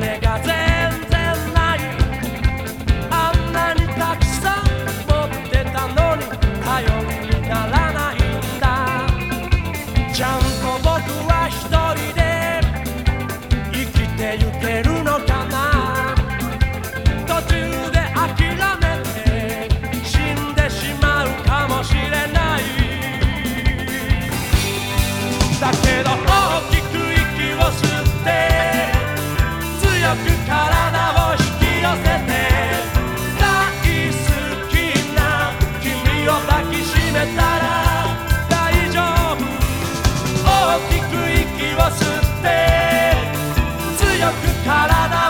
negate を吸って強く体を